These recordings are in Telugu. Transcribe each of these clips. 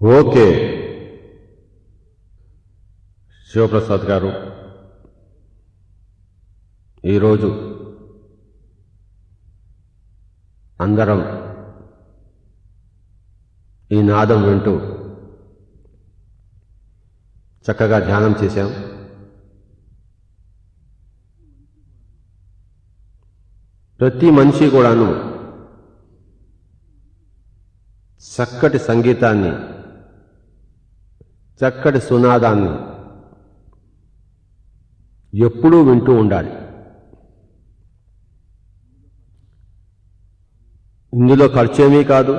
ఓకే. శివప్రసాద్ గారు ఈరోజు అందరం ఈ నాదం వింటూ చక్కగా ధ్యానం చేశాం. ప్రతి మనిషి కూడాను చక్కటి సంగీతాన్ని చక్కటి సునాదాన్ని ఎప్పుడూ వింటూ ఉండాలి. ఇందులో ఖర్చేమీ కాదు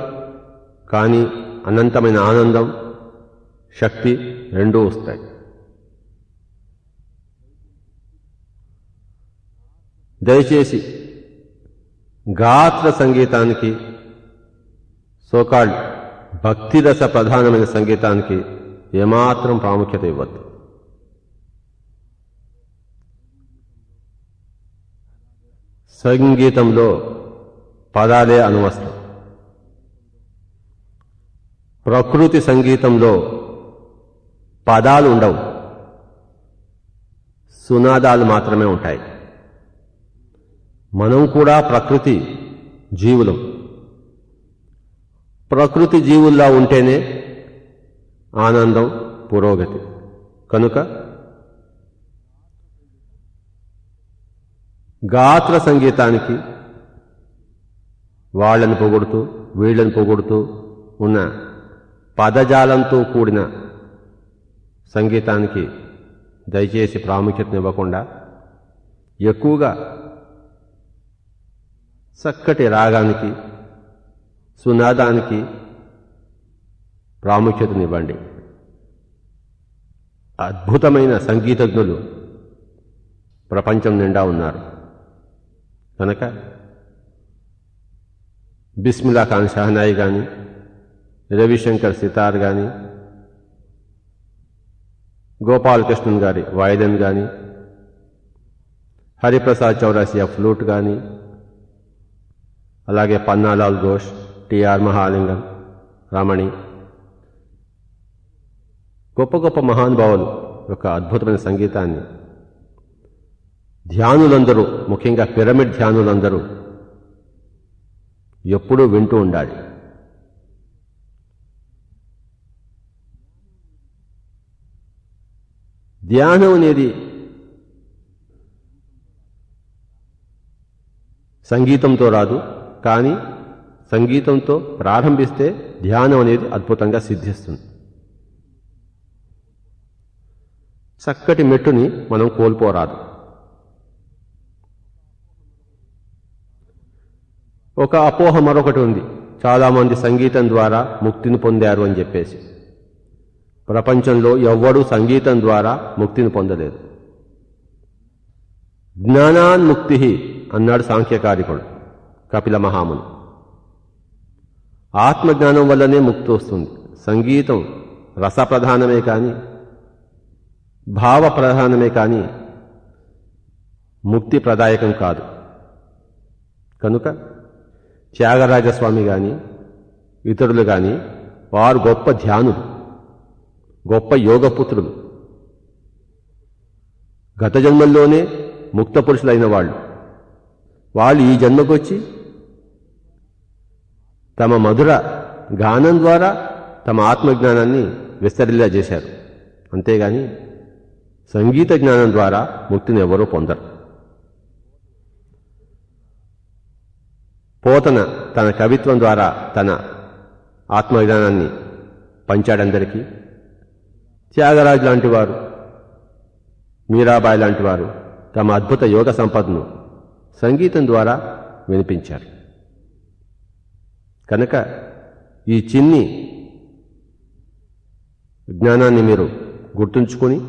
కానీ అనంతమైన ఆనందం శక్తి రెండూ వస్తాయి. దయచేసి గాత్ర సంగీతానికి సోకాల్డ్ భక్తిరస ప్రధానమైన సంగీతానికి ఏమాత్రం ప్రాముఖ్యత ఇవ్వద్దు. సంగీతంలో పదాలే అనువస్త్రం ప్రకృతి సంగీతంలో పదాలు ఉండవు సునాదాలు మాత్రమే ఉంటాయి. మనం కూడా ప్రకృతి జీవులం. ప్రకృతి జీవుల్లా ఉంటేనే ఆనందం పురోగతి. కనుక గాత్ర సంగీతానికి వాళ్ళని పొగుడుతూ వీళ్ళని పొగుడుతూ ఉన్న పదజాలంతో కూడిన సంగీతానికి దయచేసి ప్రాముఖ్యతనివ్వకుండా ఎక్కువగా చక్కటి రాగానికి సునాదానికి ప్రాముఖ్యతనివ్వండి. అద్భుతమైన సంగీతజ్ఞులు ప్రపంచం నిండా ఉన్నారు. కనుక బిస్మిలా ఖాన్ షహనాయి కానీ రవిశంకర్ సితార్ కానీ గోపాలకృష్ణన్ గారి వాయిదన్ కానీ హరిప్రసాద్ చౌరాసియా ఫ్లూట్ కానీ అలాగే పన్నాలాల్ ఘోష్ టిఆర్ మహాలింగం రమణి గొప్ప గొప్ప మహానుభావులు. యొక్క అద్భుతమైన సంగీతాన్ని. ధ్యానులందరూ ముఖ్యంగా పిరమిడ్ ధ్యానులందరూ ఎప్పుడూ వింటూ ఉండాలి. ధ్యానం అనేది సంగీతంతో రాదు కానీ సంగీతంతో ప్రారంభిస్తే ధ్యానం అనేది అద్భుతంగా సిద్ధిస్తుంది. చక్కటి మెట్టుని మనం కోల్పోరాదు. ఒక అపోహ మరొకటి ఉంది. చాలామంది సంగీతం ద్వారా ముక్తిని పొందారు అని చెప్పేసి. ప్రపంచంలో ఎవ్వడూ సంగీతం ద్వారా ముక్తిని పొందలేదు. జ్ఞానాన్ముక్తి అన్నాడు సాంఖ్యకారికుడు కపిల మహాముని. ఆత్మజ్ఞానం వల్లనే ముక్తి వస్తుంది. సంగీతం రసప్రధానమే కానీ భావ ప్రధానమే కానీ ముక్తి ప్రదాయకం కాదు. కనుక త్యాగరాజస్వామి కానీ ఇతరులు కానీ వారు గొప్ప ధ్యానులు గొప్ప యోగపుత్రులు. గత జన్మల్లోనే ముక్త పురుషులైన వాళ్ళు. వాళ్ళు ఈ జన్మకొచ్చి తమ మధుర గానం ద్వారా తమ ఆత్మజ్ఞానాన్ని విస్తరిల్లా చేశారు అంతేగాని సంగీత జ్ఞానం ద్వారా ముక్తిని ఎవరూ పొందరు. పోతన తన కవిత్వం ద్వారా తన ఆత్మజ్ఞానాన్ని పంచాడందరికీ త్యాగరాజు లాంటి వారు మీరాబాయి లాంటి వారు తమ అద్భుత యోగ సంపదను సంగీతం ద్వారా వినిపించారు. కనుక ఈ చిన్ని జ్ఞానాన్ని మీరు గుర్తుంచుకొని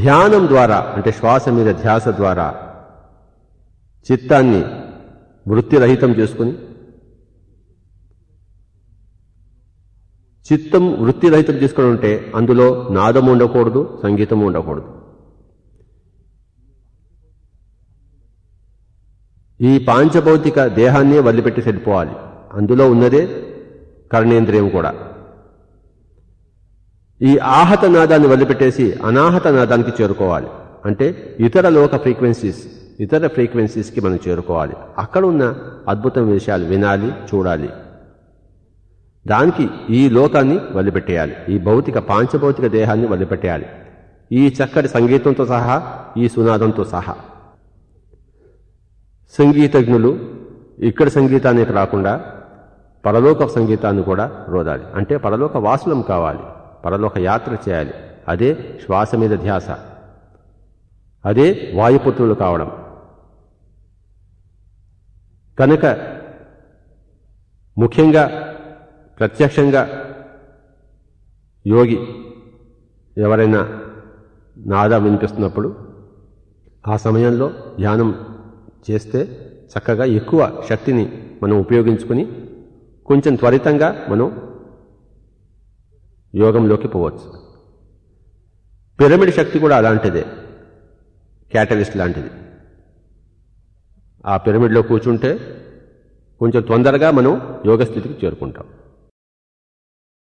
ధ్యానం ద్వారా అంటే శ్వాస మీద ధ్యాస ద్వారా చిత్తాన్ని వృత్తిరహితం చేసుకుని చిత్తం వృత్తిరహితం చేసుకుని ఉంటే అందులో నాదం ఉండకూడదు సంగీతం ఉండకూడదు. ఈ పాంచభౌతిక దేహాన్నే వదిలిపెట్టి వెళ్ళిపోవాలి అందులో ఉన్నదే కర్ణేంద్రియం కూడా. ఈ ఆహత నాదాన్ని వదిలిపెట్టేసి అనాహత నాదానికి చేరుకోవాలి. అంటే ఇతర లోక ఫ్రీక్వెన్సీస్ ఇతర ఫ్రీక్వెన్సీస్కి మనం చేరుకోవాలి. అక్కడ ఉన్న అద్భుతం విషయాలు వినాలి చూడాలి. దానికి ఈ లోకాన్ని వదిలిపెట్టేయాలి. ఈ భౌతిక పాంచభౌతిక దేహాన్ని వదిలిపెట్టేయాలి. ఈ చక్కటి సంగీతంతో సహా ఈ సునాదంతో సహా. సంగీతజ్ఞులు ఇక్కడ సంగీతానికి రాకుండా పరలోక సంగీతాన్ని కూడా రోదాలి. అంటే పరలోక వాసులం కావాలి. పరలోక యాత్ర చేయాలి. అదే శ్వాస మీద ధ్యాస. అదే వాయుపుత్రులు కావడం. కనుక ముఖ్యంగా ప్రత్యక్షంగా యోగి ఎవరైనా నాదం వినిపిస్తున్నప్పుడు ఆ సమయంలో ధ్యానం చేస్తే చక్కగా ఎక్కువ శక్తిని మనం ఉపయోగించుకుని కొంచెం త్వరితంగా మనం యోగంలోకి పోవచ్చు. పిరమిడ్ శక్తి కూడా అలాంటిదే. క్యాటలిస్ట్ లాంటిది. ఆ పిరమిడ్లో కూర్చుంటే కొంచెం తొందరగా మనం యోగ స్థితికి చేరుకుంటాం.